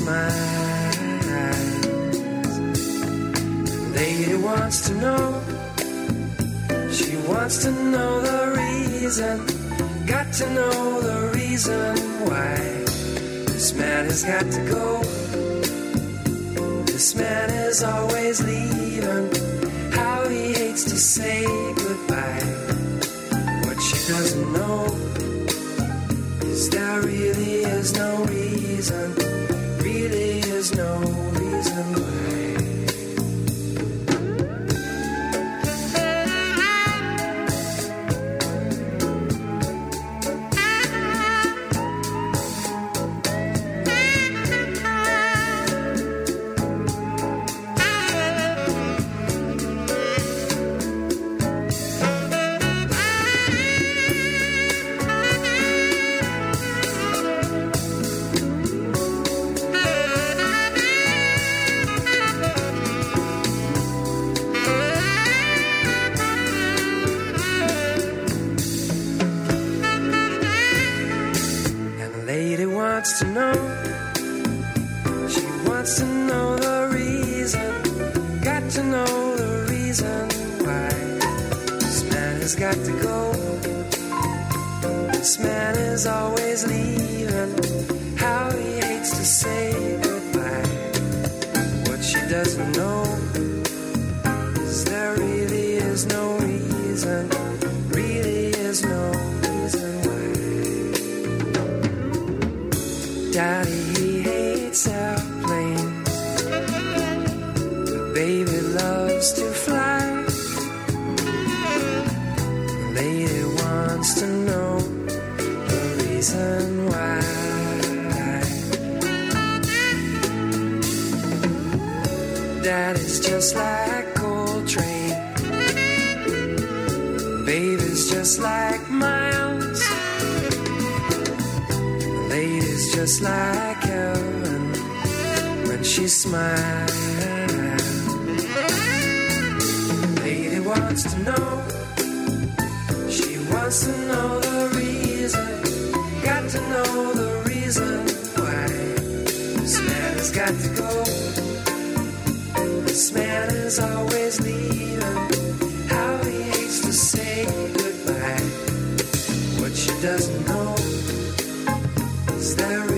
smiles. Lady wants to know, she wants to know the reason. Got to know the reason why this man has got to go. This man is always. there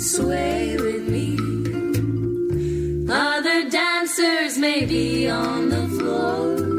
sway with me. Other dancers may be on the floor.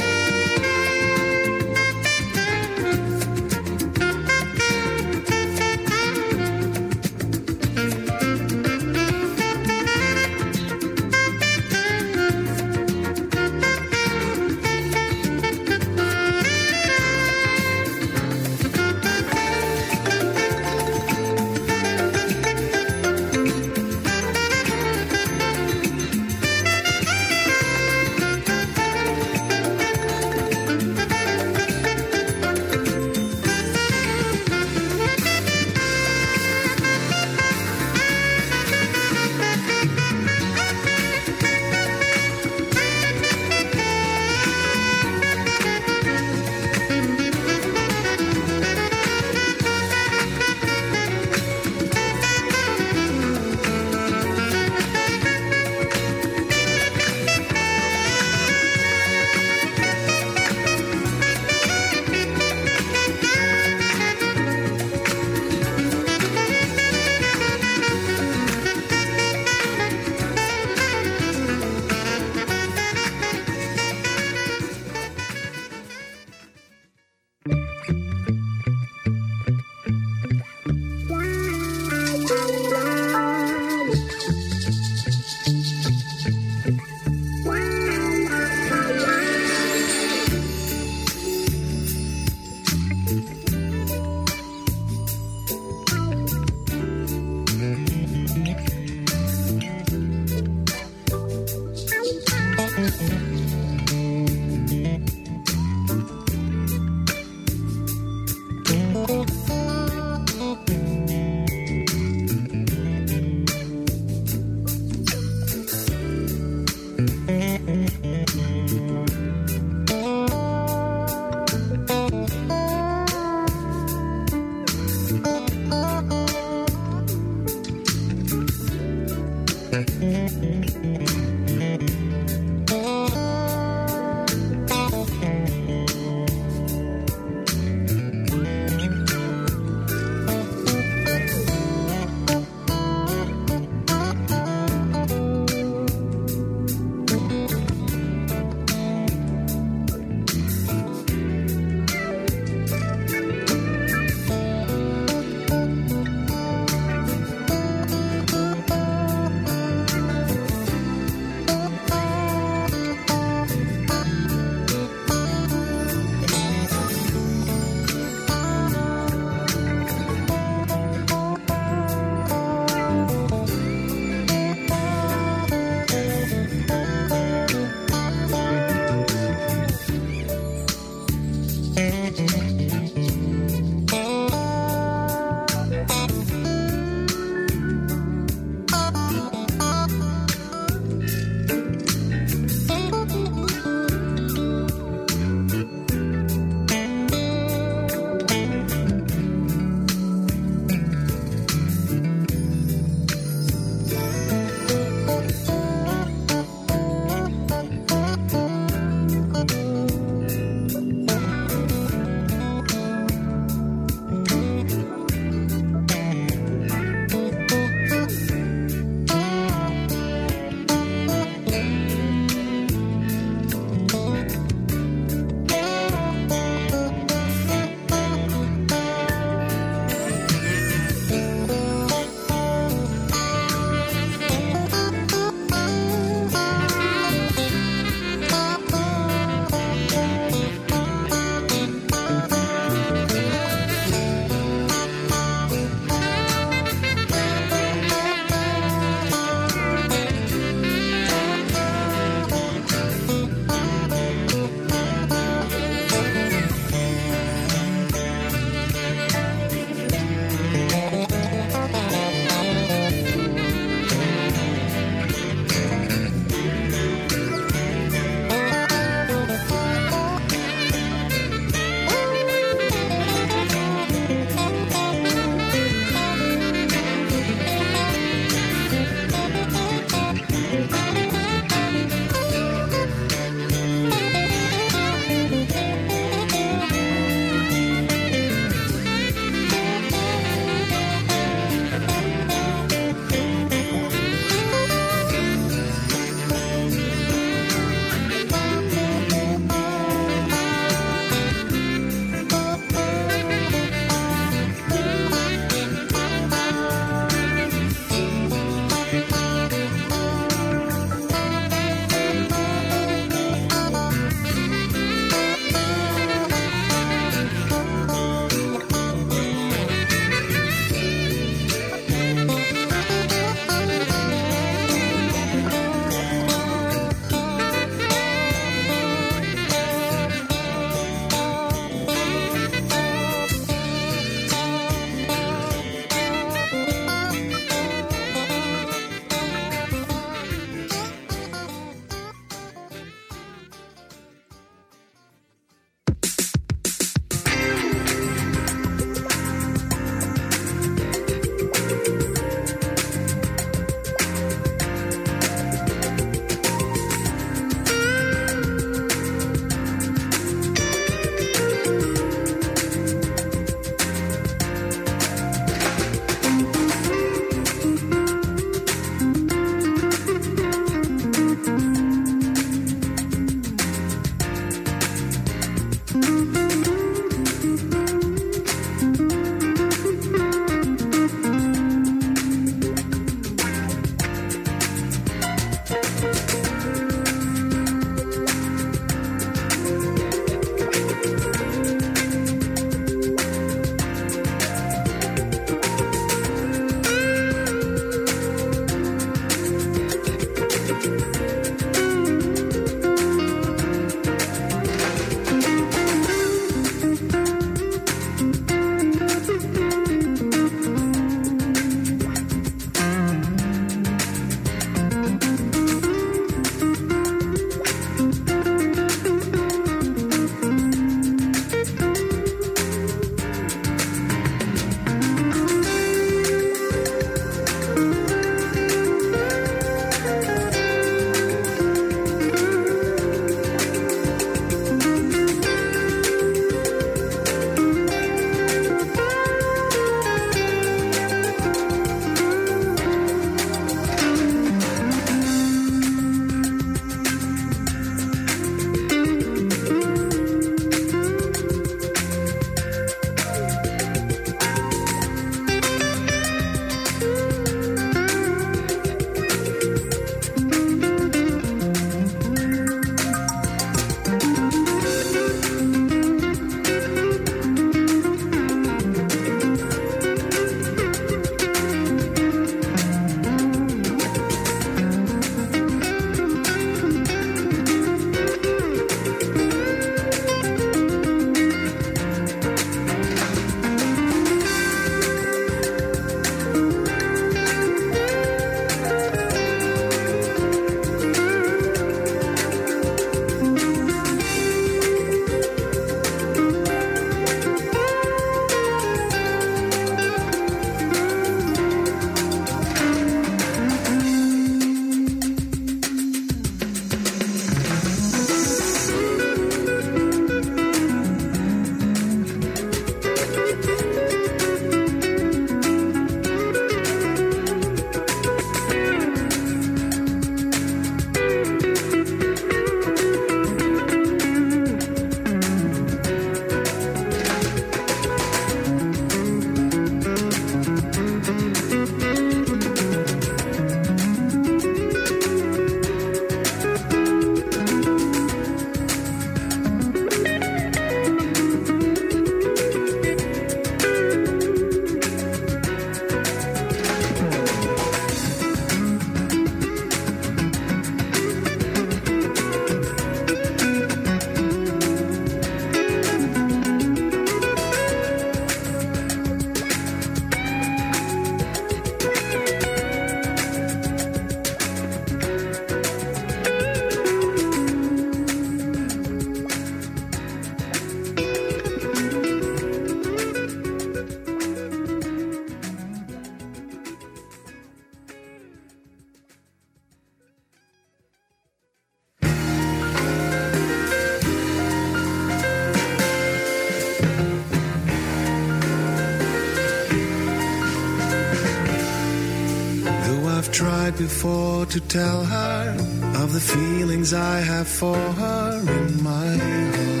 Tried before to tell her of the feelings I have for her in my heart.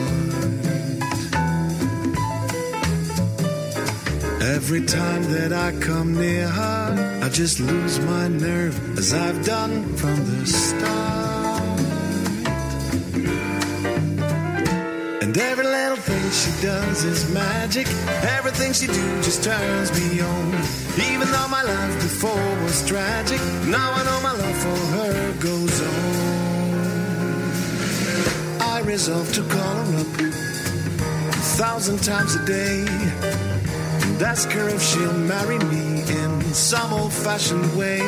Every time that I come near her, I just lose my nerve as I've done from the start. And every she does is magic. Everything she do just turns me on. Even though my life before was tragic, now I know my love for her goes on. I resolve to call her up a thousand times a day and ask her if she'll marry me in some old fashioned way.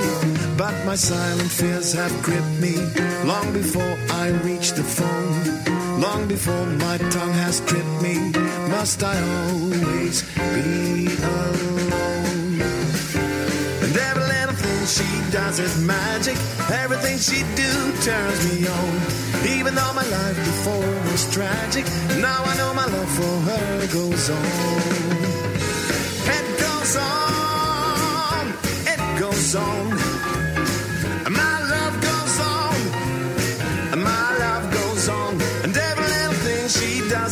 But my silent fears have gripped me long before I reach the phone, long before my tongue has tripped me. Must I always be alone? And every little thing she does is magic. Everything she do turns me on. Even though my life before was tragic, now I know my love for her goes on. It goes on, it goes on.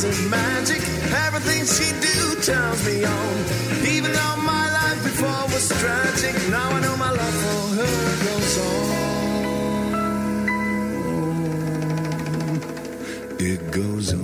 She is magic. Everything she do turns me on. Even though my life before was tragic, now I know my love for her goes on. It goes on.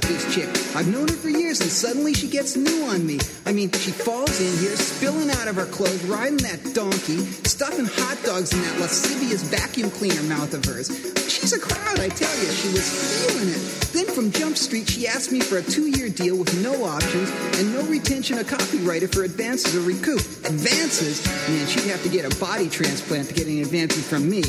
About this chick. I've known her for years and suddenly she gets new on me. I mean, she falls in here, spilling out of her clothes, riding that donkey, stuffing hot dogs in that lascivious vacuum cleaner mouth of hers. She's a crowd, I tell you. She was feeling it. Then from Jump Street, she asked me for a two-year deal with no options and no retention of copyright if her advances are recouped. Advances? Man, she'd have to get a body transplant to get any advances from me.